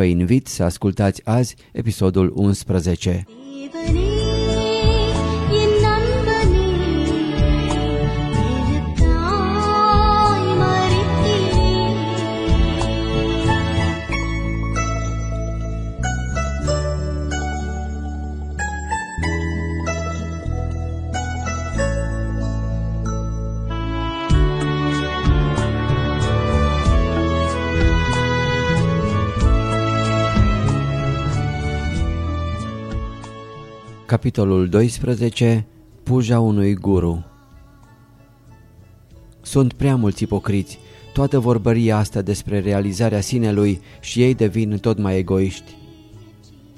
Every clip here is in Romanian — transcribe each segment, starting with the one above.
Vă invit să ascultați azi episodul 11. Capitolul 12. Puja unui guru Sunt prea mulți ipocriți, toată vorbăria asta despre realizarea sinelui și ei devin tot mai egoiști.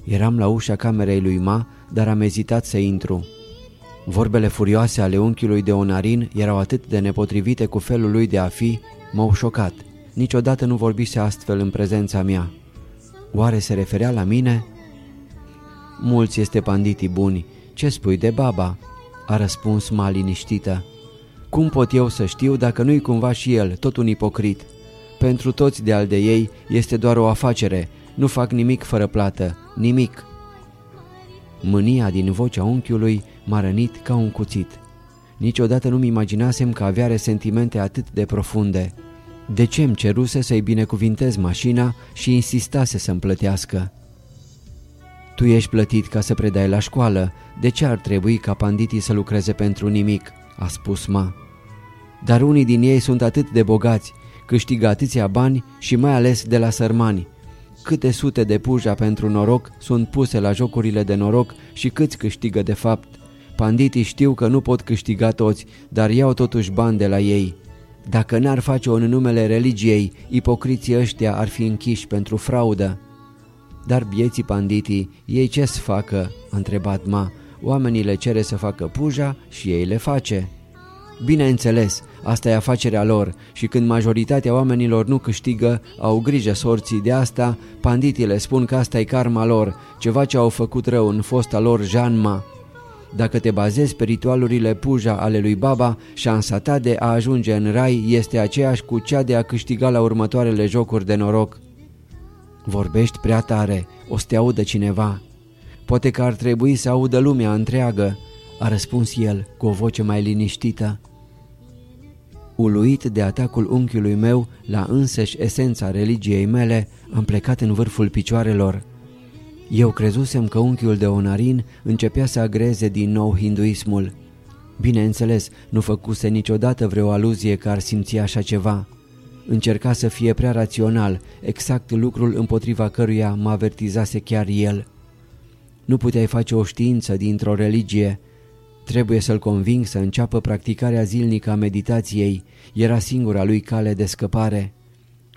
Eram la ușa camerei lui Ma, dar am ezitat să intru. Vorbele furioase ale unchiului de Onarin erau atât de nepotrivite cu felul lui de a fi, m-au șocat. Niciodată nu vorbise astfel în prezența mea. Oare se referea la mine? Mulți este panditii buni, ce spui de baba?" a răspuns ma liniștită. Cum pot eu să știu dacă nu-i cumva și el, tot un ipocrit? Pentru toți de al de ei este doar o afacere, nu fac nimic fără plată, nimic. Mânia din vocea unchiului m-a rănit ca un cuțit. Niciodată nu-mi imaginasem că avea resentimente atât de profunde. De ce îmi ceruse să-i binecuvintez mașina și insistase să-mi plătească? Tu ești plătit ca să predai la școală, de ce ar trebui ca panditii să lucreze pentru nimic?" a spus Ma. Dar unii din ei sunt atât de bogați, câștigă atâția bani și mai ales de la sărmani. Câte sute de puja pentru noroc sunt puse la jocurile de noroc și câți câștigă de fapt. Panditii știu că nu pot câștiga toți, dar iau totuși bani de la ei. Dacă n-ar face-o în numele religiei, ipocriții ăștia ar fi închiși pentru fraudă. Dar bieții panditii, ei ce să facă? a întrebat Ma. Oamenii le cere să facă puja și ei le face. Bineînțeles, asta e afacerea lor și când majoritatea oamenilor nu câștigă, au grijă sorții de asta, panditii le spun că asta e karma lor, ceva ce au făcut rău în fosta lor janma. Dacă te bazezi pe ritualurile puja ale lui Baba, șansa ta de a ajunge în rai este aceeași cu cea de a câștiga la următoarele jocuri de noroc. Vorbești prea tare, o să te audă cineva. Poate că ar trebui să audă lumea întreagă, a răspuns el cu o voce mai liniștită. Uluit de atacul unchiului meu la însăși esența religiei mele, am plecat în vârful picioarelor. Eu crezusem că unchiul de Onarin începea să agreze din nou hinduismul. Bineînțeles, nu făcuse niciodată vreo aluzie că ar simți așa ceva. Încerca să fie prea rațional, exact lucrul împotriva căruia mă avertizase chiar el. Nu puteai face o știință dintr-o religie. Trebuie să-l conving să înceapă practicarea zilnică a meditației. Era singura lui cale de scăpare.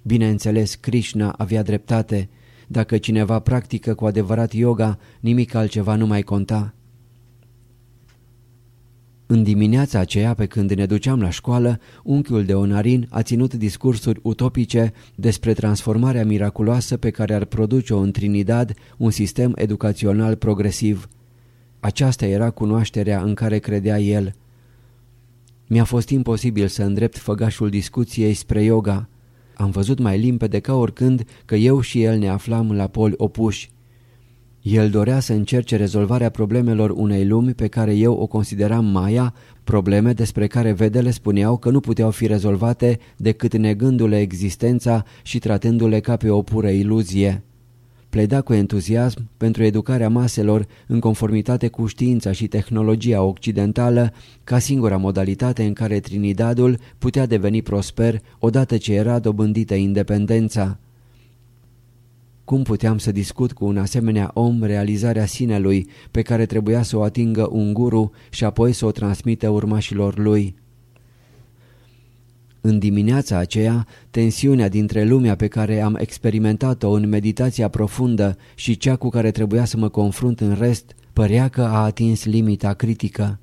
Bineînțeles, Krishna avea dreptate. Dacă cineva practică cu adevărat yoga, nimic altceva nu mai conta. În dimineața aceea, pe când ne duceam la școală, unchiul de Onarin a ținut discursuri utopice despre transformarea miraculoasă pe care ar produce-o în Trinidad un sistem educațional progresiv. Aceasta era cunoașterea în care credea el. Mi-a fost imposibil să îndrept făgașul discuției spre yoga. Am văzut mai limpede ca oricând că eu și el ne aflam la poli opuși. El dorea să încerce rezolvarea problemelor unei lumi pe care eu o consideram Maia, probleme despre care vedele spuneau că nu puteau fi rezolvate decât negându-le existența și tratându-le ca pe o pură iluzie. Pleda cu entuziasm pentru educarea maselor în conformitate cu știința și tehnologia occidentală ca singura modalitate în care Trinidadul putea deveni prosper odată ce era dobândită independența. Cum puteam să discut cu un asemenea om realizarea sinelui pe care trebuia să o atingă un guru și apoi să o transmită urmașilor lui? În dimineața aceea, tensiunea dintre lumea pe care am experimentat-o în meditația profundă și cea cu care trebuia să mă confrunt în rest, părea că a atins limita critică.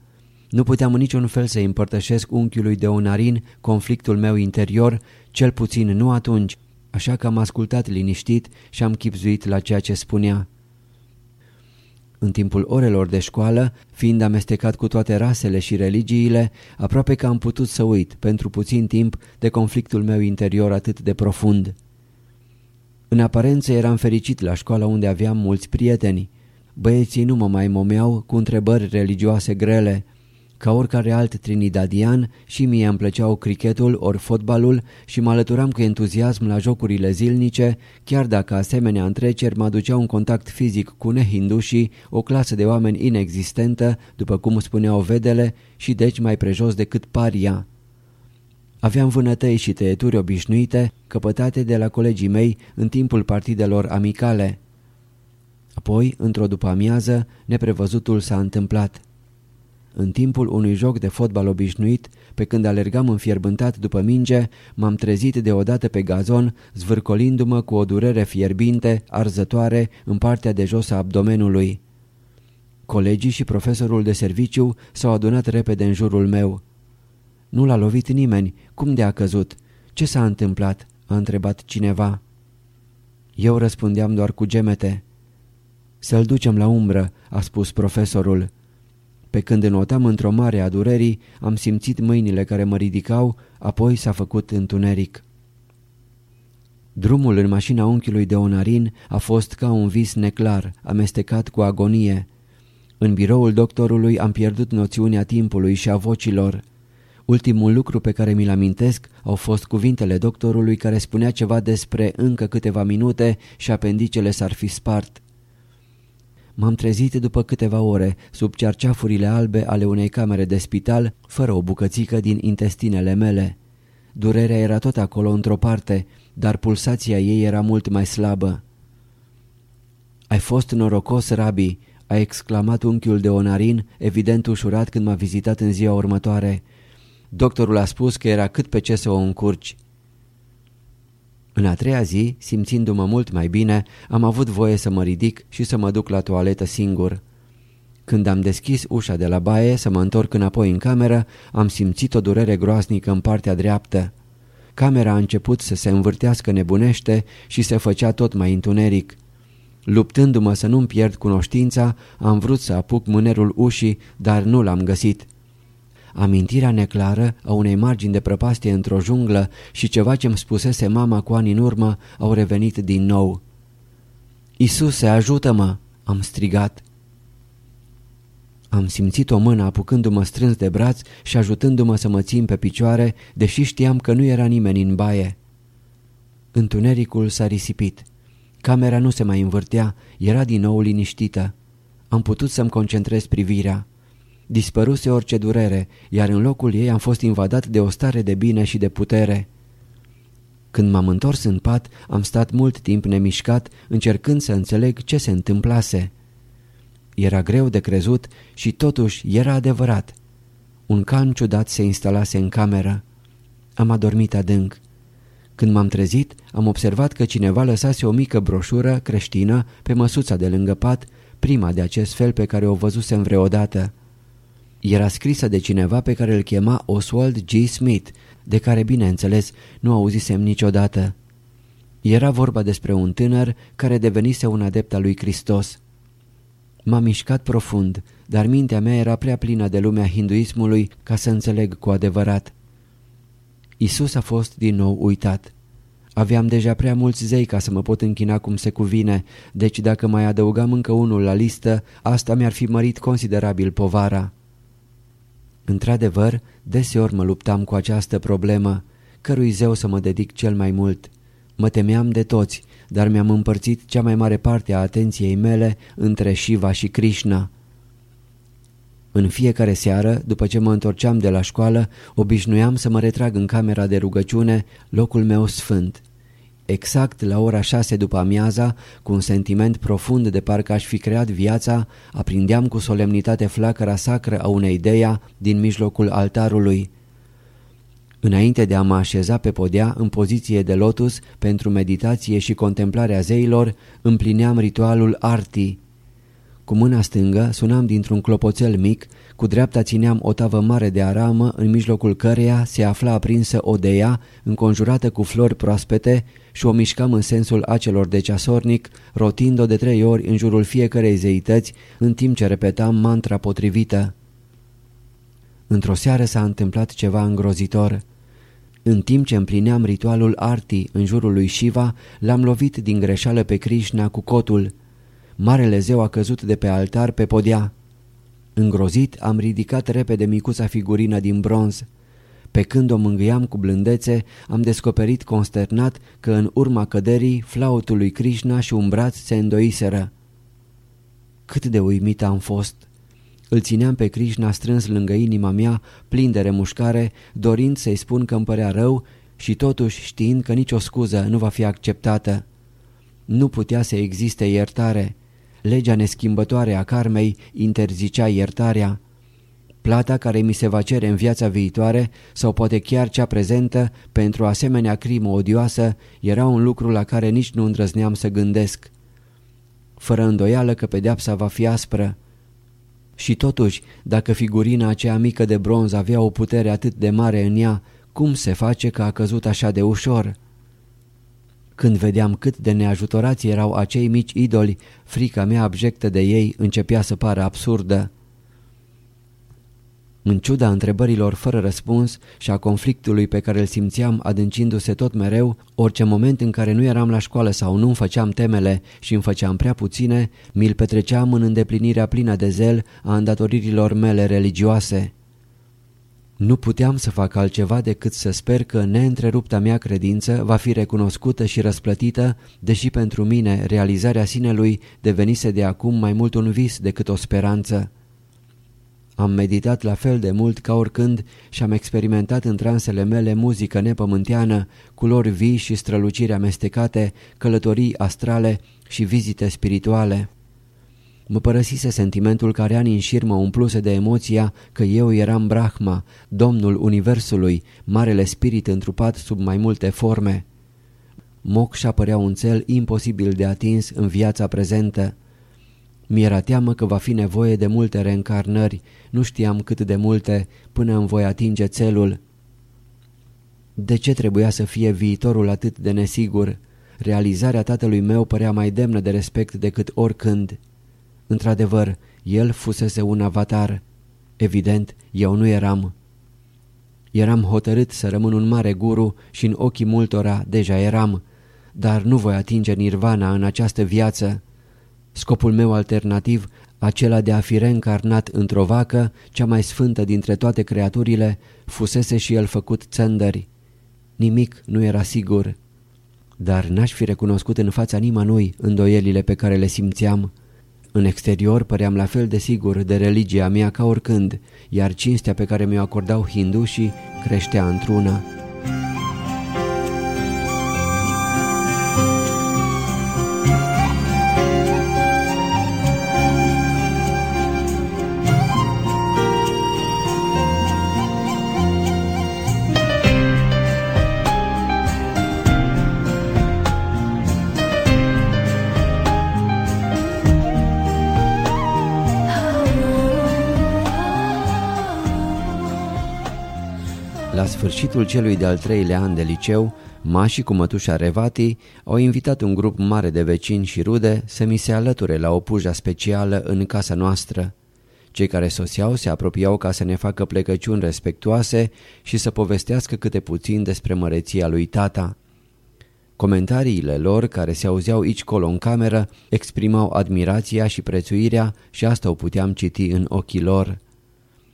Nu puteam în niciun fel să împărtășesc unchiului de onarin conflictul meu interior, cel puțin nu atunci, așa că am ascultat liniștit și am chipzuit la ceea ce spunea. În timpul orelor de școală, fiind amestecat cu toate rasele și religiile, aproape că am putut să uit, pentru puțin timp, de conflictul meu interior atât de profund. În aparență eram fericit la școala unde aveam mulți prieteni. Băieții nu mă mai momeau cu întrebări religioase grele, ca oricare alt trinidadian și mie îmi plăceau crichetul ori fotbalul și mă alăturam cu entuziasm la jocurile zilnice, chiar dacă asemenea întreceri mă aduceau un contact fizic cu nehindușii, o clasă de oameni inexistentă, după cum spuneau vedele, și deci mai prejos decât paria. Aveam vânătăi și tăieturi obișnuite, căpătate de la colegii mei în timpul partidelor amicale. Apoi, într-o după amiază, neprevăzutul s-a întâmplat. În timpul unui joc de fotbal obișnuit, pe când alergam înfierbântat după minge, m-am trezit deodată pe gazon, zvârcolindu-mă cu o durere fierbinte, arzătoare, în partea de jos a abdomenului. Colegii și profesorul de serviciu s-au adunat repede în jurul meu. Nu l-a lovit nimeni. Cum de a căzut? Ce s-a întâmplat?" a întrebat cineva. Eu răspundeam doar cu gemete. Să-l ducem la umbră," a spus profesorul. Pe când înotam într-o mare a durerii, am simțit mâinile care mă ridicau, apoi s-a făcut întuneric. Drumul în mașina unchiului de Onarin a fost ca un vis neclar, amestecat cu agonie. În biroul doctorului am pierdut noțiunea timpului și a vocilor. Ultimul lucru pe care mi-l amintesc au fost cuvintele doctorului care spunea ceva despre încă câteva minute și apendicele s-ar fi spart. M-am trezit după câteva ore, sub cerceafurile albe ale unei camere de spital, fără o bucățică din intestinele mele. Durerea era tot acolo într-o parte, dar pulsația ei era mult mai slabă. Ai fost norocos, Rabi!" a exclamat unchiul de onarin, evident ușurat când m-a vizitat în ziua următoare. Doctorul a spus că era cât pe ce să o încurci. În a treia zi, simțindu-mă mult mai bine, am avut voie să mă ridic și să mă duc la toaletă singur. Când am deschis ușa de la baie să mă întorc înapoi în cameră, am simțit o durere groaznică în partea dreaptă. Camera a început să se învârtească nebunește și se făcea tot mai întuneric. Luptându-mă să nu-mi pierd cunoștința, am vrut să apuc mânerul ușii, dar nu l-am găsit. Amintirea neclară a unei margini de prăpastie într-o junglă și ceva ce-mi spusese mama cu ani în urmă au revenit din nou. Isuse, ajută-mă!" am strigat. Am simțit o mână apucându-mă strâns de braț și ajutându-mă să mă țin pe picioare, deși știam că nu era nimeni în baie. Întunericul s-a risipit. Camera nu se mai învârtea, era din nou liniștită. Am putut să-mi concentrez privirea. Dispăruse orice durere, iar în locul ei am fost invadat de o stare de bine și de putere. Când m-am întors în pat, am stat mult timp nemișcat, încercând să înțeleg ce se întâmplase. Era greu de crezut și totuși era adevărat. Un can ciudat se instalase în cameră. Am adormit adânc. Când m-am trezit, am observat că cineva lăsase o mică broșură creștină pe măsuța de lângă pat, prima de acest fel pe care o văzusem vreodată. Era scrisă de cineva pe care îl chema Oswald G. Smith, de care, bineînțeles, nu auzisem niciodată. Era vorba despre un tânăr care devenise un adept al lui Hristos. M-a mișcat profund, dar mintea mea era prea plină de lumea hinduismului ca să înțeleg cu adevărat. Isus a fost din nou uitat. Aveam deja prea mulți zei ca să mă pot închina cum se cuvine, deci dacă mai adăugam încă unul la listă, asta mi-ar fi mărit considerabil povara. Într-adevăr, deseori mă luptam cu această problemă, cărui zeu să mă dedic cel mai mult. Mă temeam de toți, dar mi-am împărțit cea mai mare parte a atenției mele între Shiva și Krishna. În fiecare seară, după ce mă întorceam de la școală, obișnuiam să mă retrag în camera de rugăciune, locul meu sfânt. Exact la ora șase după amiaza, cu un sentiment profund de parcă aș fi creat viața, aprindeam cu solemnitate flacăra sacră a unei ideea din mijlocul altarului. Înainte de a mă așeza pe podea în poziție de lotus pentru meditație și contemplarea zeilor, împlineam ritualul arti. Cu mâna stângă sunam dintr-un clopoțel mic, cu dreapta țineam o tavă mare de aramă în mijlocul căreia se afla aprinsă odeia, înconjurată cu flori proaspete și o mișcam în sensul acelor de ceasornic, rotind-o de trei ori în jurul fiecărei zeități, în timp ce repetam mantra potrivită. Într-o seară s-a întâmplat ceva îngrozitor. În timp ce împlineam ritualul arti în jurul lui Shiva, l-am lovit din greșeală pe Krishna cu cotul. Marele zeu a căzut de pe altar pe podea. Îngrozit, am ridicat repede micuța figurină din bronz. Pe când o mângâiam cu blândețe, am descoperit consternat că în urma căderii flautul lui Krishna și un braț se îndoiseră. Cât de uimit am fost! Îl țineam pe Krishna strâns lângă inima mea, plin de remușcare, dorind să-i spun că îmi părea rău și totuși știind că nicio scuză nu va fi acceptată. Nu putea să existe iertare. Legea neschimbătoare a karmei interzicea iertarea. Plata care mi se va cere în viața viitoare sau poate chiar cea prezentă pentru asemenea crimă odioasă era un lucru la care nici nu îndrăzneam să gândesc. Fără îndoială că pedeapsa va fi aspră. Și totuși, dacă figurina aceea mică de bronz avea o putere atât de mare în ea, cum se face că a căzut așa de ușor? Când vedeam cât de neajutorați erau acei mici idoli, frica mea abjectă de ei începea să pară absurdă. În ciuda întrebărilor fără răspuns și a conflictului pe care îl simțeam adâncindu-se tot mereu, orice moment în care nu eram la școală sau nu îmi făceam temele și îmi făceam prea puține, mi-l petreceam în îndeplinirea plină de zel a îndatoririlor mele religioase. Nu puteam să fac altceva decât să sper că neîntrerupta mea credință va fi recunoscută și răsplătită, deși pentru mine realizarea sinelui devenise de acum mai mult un vis decât o speranță. Am meditat la fel de mult ca oricând și am experimentat în transele mele muzică nepământeană, culori vii și străluciri amestecate, călătorii astrale și vizite spirituale. Mă părăsise sentimentul care ani în șir mă umpluse de emoția că eu eram Brahma, domnul universului, marele spirit întrupat sub mai multe forme. Moksha părea un cel imposibil de atins în viața prezentă. Mi-era teamă că va fi nevoie de multe reîncarnări, nu știam cât de multe până îmi voi atinge țelul. De ce trebuia să fie viitorul atât de nesigur? Realizarea tatălui meu părea mai demnă de respect decât oricând. Într-adevăr, el fusese un avatar. Evident, eu nu eram. Eram hotărât să rămân un mare guru și în ochii multora deja eram, dar nu voi atinge nirvana în această viață. Scopul meu alternativ, acela de a fi reîncarnat într-o vacă, cea mai sfântă dintre toate creaturile, fusese și el făcut țândări. Nimic nu era sigur, dar n-aș fi recunoscut în fața nimănui îndoielile pe care le simțeam. În exterior păream la fel de sigur de religia mea ca oricând, iar cinstea pe care mi-o acordau hindușii creștea într-una. Sfârșitul celui de-al treilea an de liceu, Ma și cu mătușa Revati au invitat un grup mare de vecini și rude să mi se alăture la o puja specială în casa noastră. Cei care soseau se apropiau ca să ne facă plecăciuni respectuoase și să povestească câte puțin despre măreția lui tata. Comentariile lor, care se auzeau aici colo în cameră, exprimau admirația și prețuirea și asta o puteam citi în ochii lor.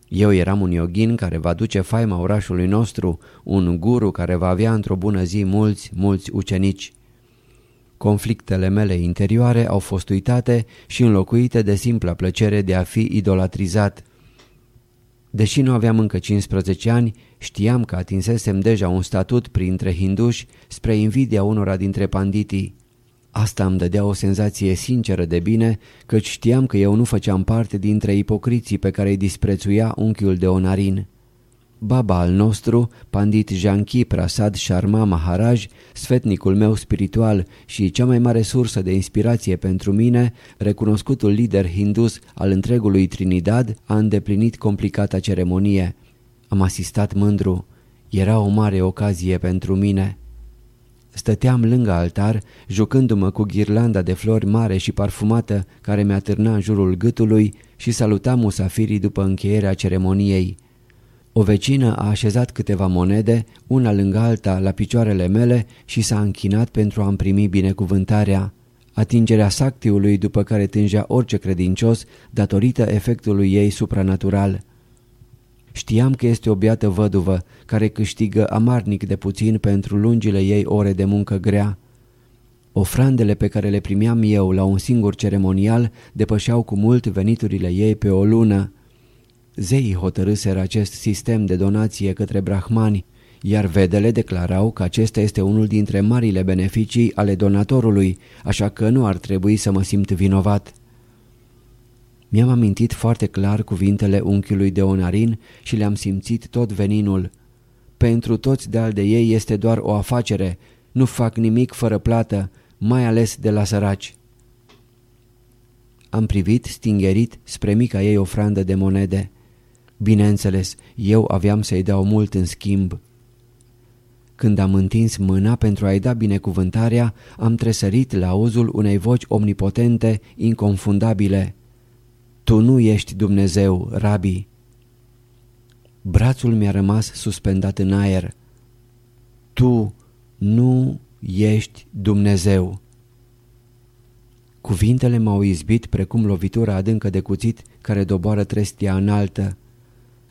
Eu eram un yogin care va duce faima orașului nostru, un guru care va avea într-o bună zi mulți, mulți ucenici. Conflictele mele interioare au fost uitate și înlocuite de simpla plăcere de a fi idolatrizat. Deși nu aveam încă 15 ani, știam că atinsesem deja un statut printre hinduși spre invidia unora dintre panditii. Asta îmi dădea o senzație sinceră de bine, căci știam că eu nu făceam parte dintre ipocriții pe care îi disprețuia unchiul de Onarin. Baba al nostru, Pandit Janki Prasad Sharma Maharaj, sfetnicul meu spiritual și cea mai mare sursă de inspirație pentru mine, recunoscutul lider hindus al întregului Trinidad, a îndeplinit complicata ceremonie. Am asistat mândru. Era o mare ocazie pentru mine. Stăteam lângă altar, jucându-mă cu ghirlanda de flori mare și parfumată care mi-a târnat în jurul gâtului și salutam musafirii după încheierea ceremoniei. O vecină a așezat câteva monede, una lângă alta, la picioarele mele și s-a închinat pentru a-mi primi binecuvântarea. Atingerea sactiului după care tângea orice credincios datorită efectului ei supranatural. Știam că este o biată văduvă care câștigă amarnic de puțin pentru lungile ei ore de muncă grea. Ofrandele pe care le primeam eu la un singur ceremonial depășeau cu mult veniturile ei pe o lună. Zeii hotărâseră acest sistem de donație către brahmani, iar vedele declarau că acesta este unul dintre marile beneficii ale donatorului, așa că nu ar trebui să mă simt vinovat. Mi-am amintit foarte clar cuvintele unchiului de Onarin și le-am simțit tot veninul. Pentru toți de al de ei este doar o afacere, nu fac nimic fără plată, mai ales de la săraci. Am privit stingerit spre mica ei ofrandă de monede. Bineînțeles, eu aveam să-i dau mult în schimb. Când am întins mâna pentru a-i da binecuvântarea, am tresărit la auzul unei voci omnipotente, inconfundabile. Tu nu ești Dumnezeu, Rabi. Brațul mi-a rămas suspendat în aer. Tu nu ești Dumnezeu. Cuvintele m-au izbit precum lovitura adâncă de cuțit care doboară trestia înaltă.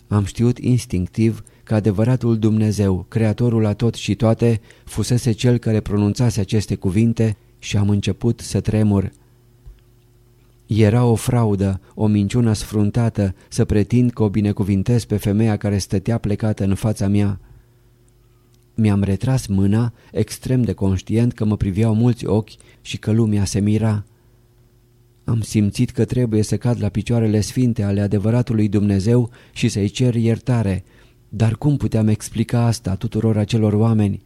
Am știut instinctiv că adevăratul Dumnezeu, Creatorul a tot și toate, fusese cel care pronunțase aceste cuvinte și am început să tremur. Era o fraudă, o minciună sfruntată să pretind că o binecuvintez pe femeia care stătea plecată în fața mea. Mi-am retras mâna, extrem de conștient că mă priveau mulți ochi și că lumea se mira. Am simțit că trebuie să cad la picioarele sfinte ale adevăratului Dumnezeu și să-i cer iertare, dar cum puteam explica asta tuturor acelor oameni?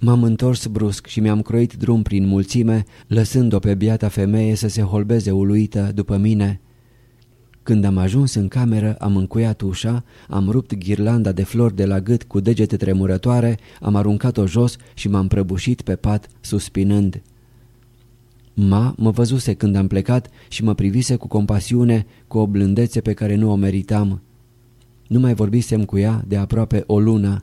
M-am întors brusc și mi-am croit drum prin mulțime, lăsând-o pe biata femeie să se holbeze uluită după mine. Când am ajuns în cameră, am încuiat ușa, am rupt ghirlanda de flori de la gât cu degete tremurătoare, am aruncat-o jos și m-am prăbușit pe pat, suspinând. Ma mă văzuse când am plecat și mă privise cu compasiune, cu o blândețe pe care nu o meritam. Nu mai vorbisem cu ea de aproape o lună.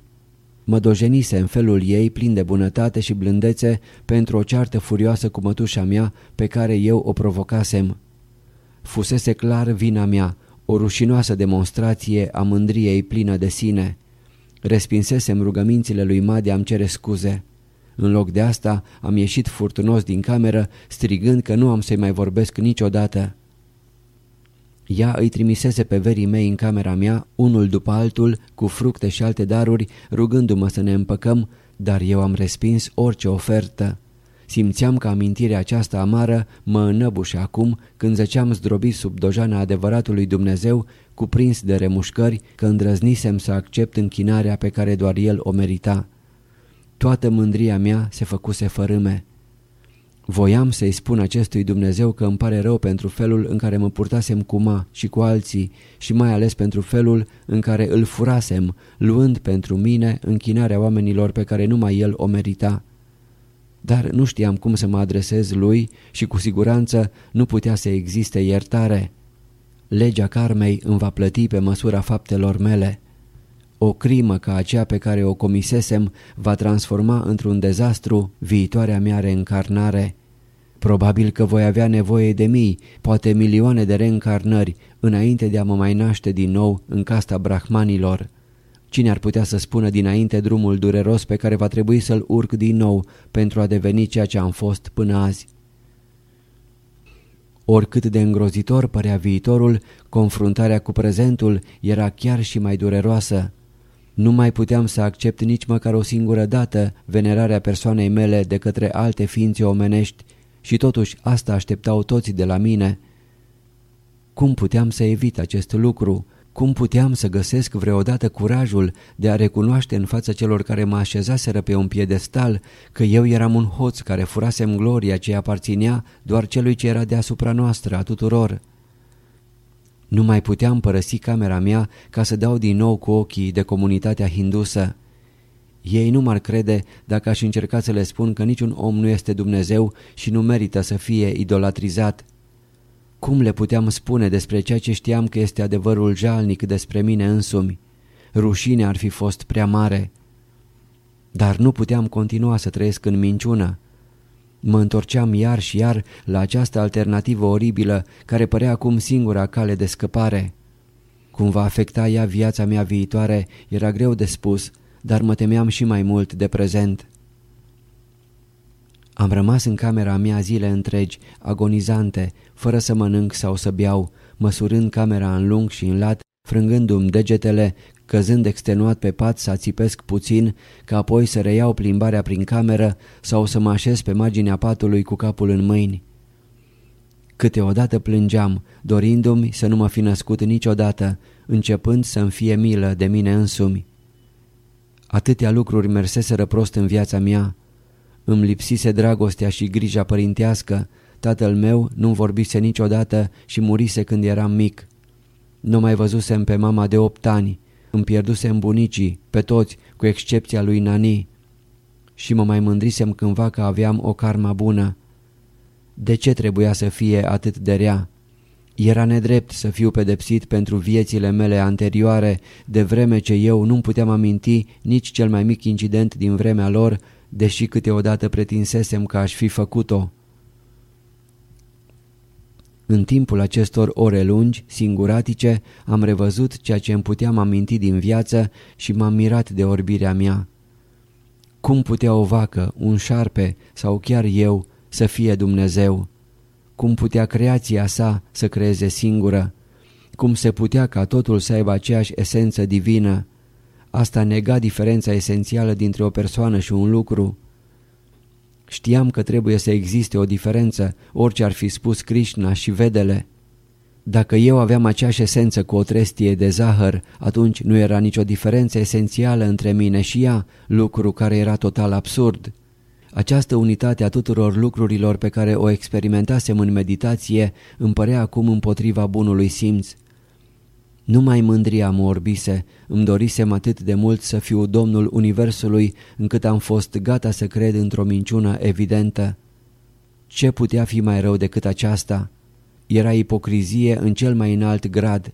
Mă dojenise în felul ei plin de bunătate și blândețe pentru o ceartă furioasă cu mătușa mea pe care eu o provocasem. Fusese clar vina mea, o rușinoasă demonstrație a mândriei plină de sine. Respinsesem rugămințile lui Madi am cere scuze. În loc de asta am ieșit furtunos din cameră, strigând că nu am să-i mai vorbesc niciodată. Ea îi trimisese pe verii mei în camera mea, unul după altul, cu fructe și alte daruri, rugându-mă să ne împăcăm, dar eu am respins orice ofertă. Simțeam că amintirea aceasta amară mă înăbușe acum când zăceam zdrobit sub dojana adevăratului Dumnezeu, cuprins de remușcări că îndrăznisem să accept închinarea pe care doar El o merita. Toată mândria mea se făcuse fărâme. Voiam să-i spun acestui Dumnezeu că îmi pare rău pentru felul în care mă purtasem cu ma și cu alții și mai ales pentru felul în care îl furasem, luând pentru mine închinarea oamenilor pe care numai el o merita. Dar nu știam cum să mă adresez lui și cu siguranță nu putea să existe iertare. Legea karmei îmi va plăti pe măsura faptelor mele. O crimă ca aceea pe care o comisesem va transforma într-un dezastru viitoarea mea reîncarnare. Probabil că voi avea nevoie de mii, poate milioane de reîncarnări înainte de a mă mai naște din nou în casta brahmanilor. Cine ar putea să spună dinainte drumul dureros pe care va trebui să-l urc din nou pentru a deveni ceea ce am fost până azi? Oricât de îngrozitor părea viitorul, confruntarea cu prezentul era chiar și mai dureroasă. Nu mai puteam să accept nici măcar o singură dată venerarea persoanei mele de către alte ființe omenești și totuși asta așteptau toți de la mine. Cum puteam să evit acest lucru? Cum puteam să găsesc vreodată curajul de a recunoaște în fața celor care mă așezaseră pe un piedestal că eu eram un hoț care furasem gloria ce aparținea doar celui ce era deasupra noastră a tuturor? Nu mai puteam părăsi camera mea ca să dau din nou cu ochii de comunitatea hindusă. Ei nu m-ar crede dacă aș încerca să le spun că niciun om nu este Dumnezeu și nu merită să fie idolatrizat. Cum le puteam spune despre ceea ce știam că este adevărul jalnic despre mine însumi? Rușine ar fi fost prea mare. Dar nu puteam continua să trăiesc în minciună. Mă întorceam iar și iar la această alternativă oribilă care părea acum singura cale de scăpare. Cum va afecta ea viața mea viitoare era greu de spus, dar mă temeam și mai mult de prezent. Am rămas în camera mea zile întregi, agonizante, fără să mănânc sau să beau, măsurând camera în lung și în lat, frângându-mi degetele, căzând extenuat pe pat să ațipesc puțin, ca apoi să reiau plimbarea prin cameră sau să mă așez pe marginea patului cu capul în mâini. Câteodată plângeam, dorindu-mi să nu mă fi născut niciodată, începând să-mi fie milă de mine însumi. Atâtea lucruri merseseră prost în viața mea. Îmi lipsise dragostea și grija părintească, tatăl meu nu vorbise niciodată și murise când eram mic. Nu mai văzusem pe mama de opt ani, îmi pierdusem bunicii, pe toți, cu excepția lui Nani. Și mă mai mândrisem cândva că aveam o karma bună. De ce trebuia să fie atât de rea? Era nedrept să fiu pedepsit pentru viețile mele anterioare, de vreme ce eu nu-mi puteam aminti nici cel mai mic incident din vremea lor, deși câteodată pretinsesem că aș fi făcut-o. În timpul acestor ore lungi, singuratice, am revăzut ceea ce îmi puteam aminti din viață și m-am mirat de orbirea mea. Cum putea o vacă, un șarpe sau chiar eu să fie Dumnezeu? Cum putea creația sa să creeze singură? Cum se putea ca totul să aibă aceeași esență divină? Asta nega diferența esențială dintre o persoană și un lucru. Știam că trebuie să existe o diferență, orice ar fi spus Krishna și vedele. Dacă eu aveam aceeași esență cu o trestie de zahăr, atunci nu era nicio diferență esențială între mine și ea, lucru care era total absurd. Această unitate a tuturor lucrurilor pe care o experimentasem în meditație îmi părea acum împotriva bunului simț. Numai mândria mă orbise, îmi dorisem atât de mult să fiu domnul universului încât am fost gata să cred într-o minciună evidentă. Ce putea fi mai rău decât aceasta? Era ipocrizie în cel mai înalt grad.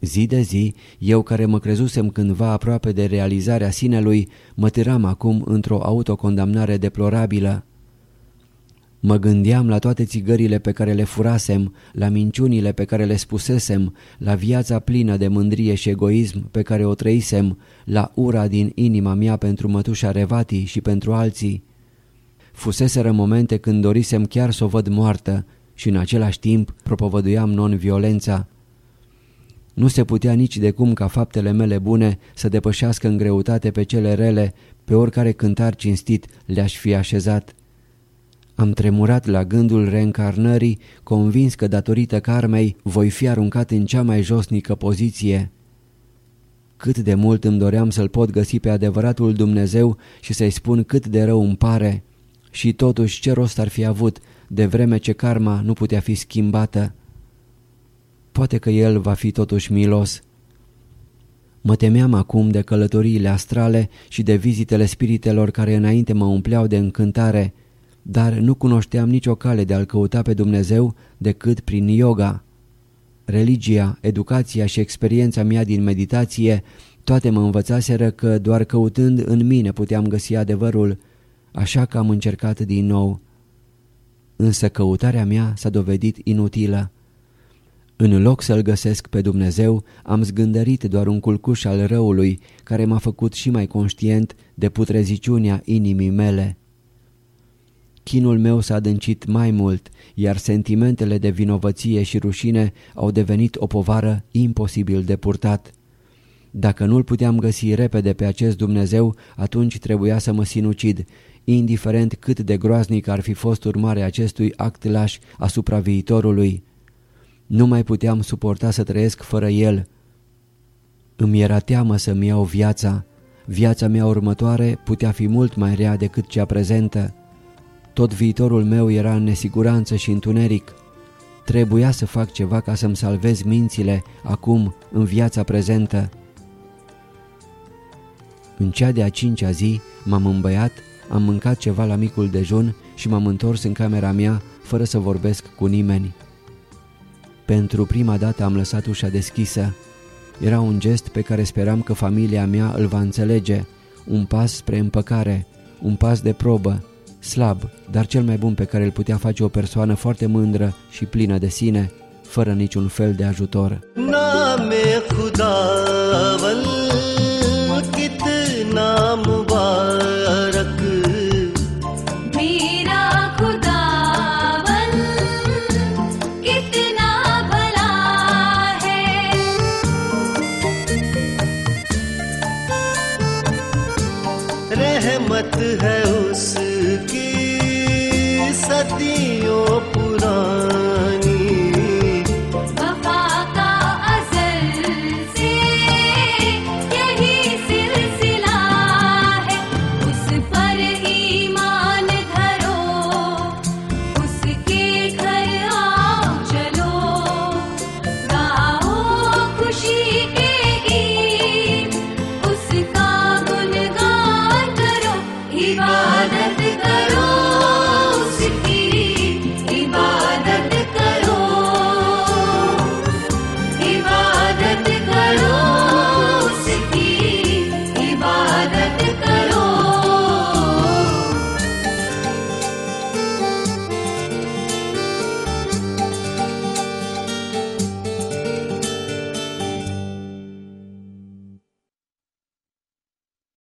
Zi de zi, eu care mă crezusem cândva aproape de realizarea sinelui, mă tiram acum într-o autocondamnare deplorabilă. Mă gândeam la toate țigările pe care le furasem, la minciunile pe care le spusesem, la viața plină de mândrie și egoism pe care o trăisem, la ura din inima mea pentru mătușa Revati și pentru alții. Fuseseră momente când dorisem chiar să o văd moartă și în același timp propovăduiam non-violența. Nu se putea nici de cum ca faptele mele bune să depășească în greutate pe cele rele, pe oricare cântar cinstit le-aș fi așezat. Am tremurat la gândul reîncarnării, convins că datorită karmei voi fi aruncat în cea mai josnică poziție. Cât de mult îmi doream să-l pot găsi pe adevăratul Dumnezeu și să-i spun cât de rău îmi pare. Și totuși ce rost ar fi avut, de vreme ce karma nu putea fi schimbată? Poate că el va fi totuși milos. Mă temeam acum de călătoriile astrale și de vizitele spiritelor care înainte mă umpleau de încântare, dar nu cunoșteam nicio cale de a-L căuta pe Dumnezeu decât prin yoga. Religia, educația și experiența mea din meditație toate mă învățaseră că doar căutând în mine puteam găsi adevărul, așa că am încercat din nou. Însă căutarea mea s-a dovedit inutilă. În loc să-L găsesc pe Dumnezeu, am zgândărit doar un culcuș al răului care m-a făcut și mai conștient de putreziciunea inimii mele. Chinul meu s-a adâncit mai mult, iar sentimentele de vinovăție și rușine au devenit o povară imposibil de purtat. Dacă nu-l puteam găsi repede pe acest Dumnezeu, atunci trebuia să mă sinucid, indiferent cât de groaznic ar fi fost urmarea acestui act laș asupra viitorului. Nu mai puteam suporta să trăiesc fără el. Îmi era teamă să-mi iau viața. Viața mea următoare putea fi mult mai rea decât cea prezentă. Tot viitorul meu era în nesiguranță și întuneric. Trebuia să fac ceva ca să-mi salvez mințile acum, în viața prezentă. În cea de-a cincea zi m-am îmbăiat, am mâncat ceva la micul dejun și m-am întors în camera mea fără să vorbesc cu nimeni. Pentru prima dată am lăsat ușa deschisă. Era un gest pe care speram că familia mea îl va înțelege, un pas spre împăcare, un pas de probă, slab, dar cel mai bun pe care îl putea face o persoană foarte mândră și plină de sine, fără niciun fel de ajutor. Name